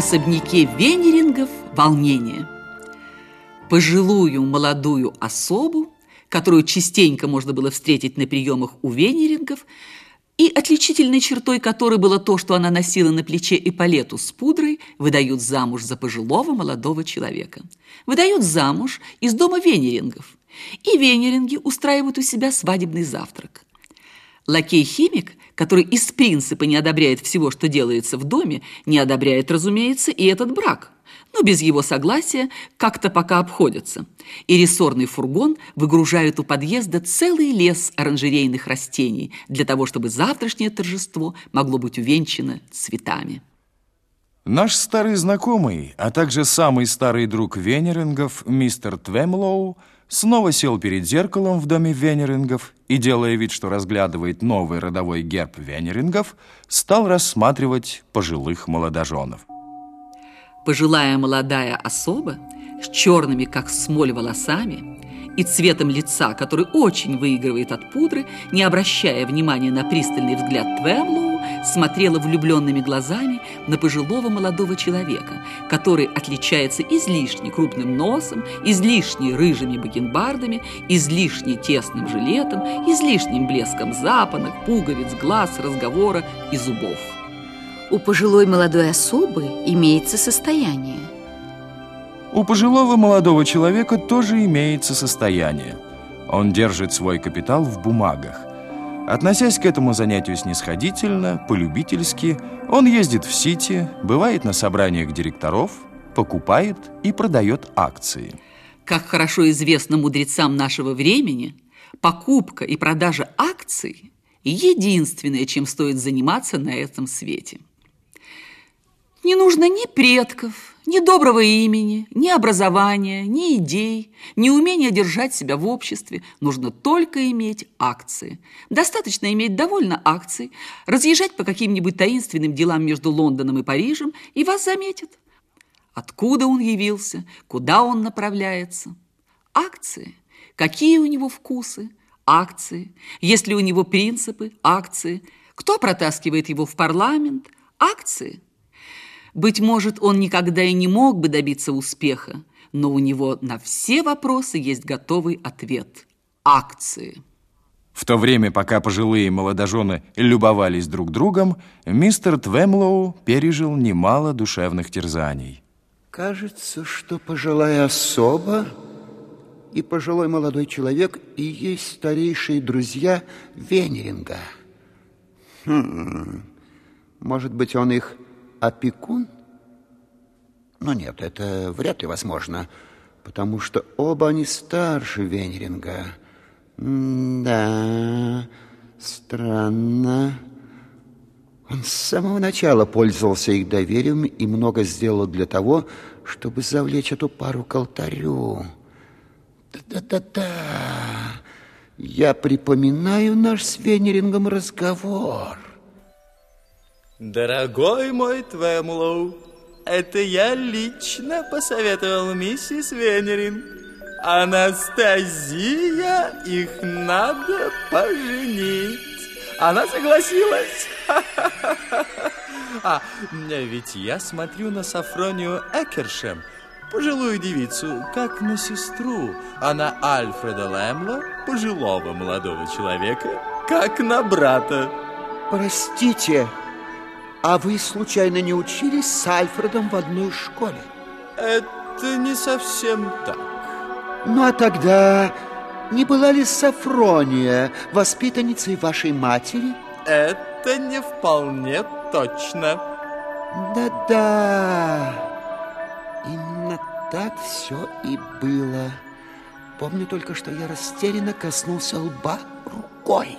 особняке Венерингов волнение. Пожилую молодую особу, которую частенько можно было встретить на приемах у Венерингов, и отличительной чертой которой было то, что она носила на плече эполету с пудрой, выдают замуж за пожилого молодого человека. Выдают замуж из дома Венерингов. И Венеринги устраивают у себя свадебный завтрак. Лакей-химик, который из принципа не одобряет всего, что делается в доме, не одобряет, разумеется, и этот брак. Но без его согласия как-то пока обходятся. И рессорный фургон выгружают у подъезда целый лес оранжерейных растений для того, чтобы завтрашнее торжество могло быть увенчано цветами. Наш старый знакомый, а также самый старый друг Венерингов, мистер Твемлоу, снова сел перед зеркалом в доме Венерингов и, делая вид, что разглядывает новый родовой герб Венерингов, стал рассматривать пожилых молодоженов. Пожилая молодая особа с черными, как смоль, волосами и цветом лица, который очень выигрывает от пудры, не обращая внимания на пристальный взгляд Твемлоу, смотрела влюбленными глазами на пожилого молодого человека, который отличается излишне крупным носом, излишне рыжими бакенбардами, излишне тесным жилетом, излишним блеском запонок, пуговиц, глаз, разговора и зубов. У пожилой молодой особы имеется состояние – у пожилого молодого человека тоже имеется состояние. Он держит свой капитал в бумагах. Относясь к этому занятию снисходительно, полюбительски, он ездит в Сити, бывает на собраниях директоров, покупает и продает акции. Как хорошо известно мудрецам нашего времени, покупка и продажа акций – единственное, чем стоит заниматься на этом свете. Не нужно ни предков, ни доброго имени, ни образования, ни идей, ни умения держать себя в обществе. Нужно только иметь акции. Достаточно иметь довольно акций, разъезжать по каким-нибудь таинственным делам между Лондоном и Парижем, и вас заметят. Откуда он явился, куда он направляется. Акции. Какие у него вкусы? Акции. Есть ли у него принципы? Акции. Кто протаскивает его в парламент? Акции. Быть может, он никогда и не мог бы добиться успеха, но у него на все вопросы есть готовый ответ – акции. В то время, пока пожилые молодожены любовались друг другом, мистер Твемлоу пережил немало душевных терзаний. Кажется, что пожилая особа и пожилой молодой человек и есть старейшие друзья Венеринга. Хм, может быть, он их опекун? Но нет, это вряд ли возможно, потому что оба они старше Венеринга. да, странно. Он с самого начала пользовался их доверием и много сделал для того, чтобы завлечь эту пару к алтарю. Да-да-да-да. Я припоминаю наш с Венерингом разговор. Дорогой мой Твемлоу, это я лично посоветовал миссис Венерин. Анастасия, их надо поженить. Она согласилась. А, ведь я смотрю на Сафронию Экершем, пожилую девицу, как на сестру, а на Альфреда Лэмла, пожилого молодого человека, как на брата. Простите, а вы, случайно, не учились с Альфредом в одной школе? Это не совсем так. Ну, а тогда не была ли Сафрония воспитанницей вашей матери? Это не вполне точно. Да-да, именно так все и было. Помню только, что я растерянно коснулся лба рукой.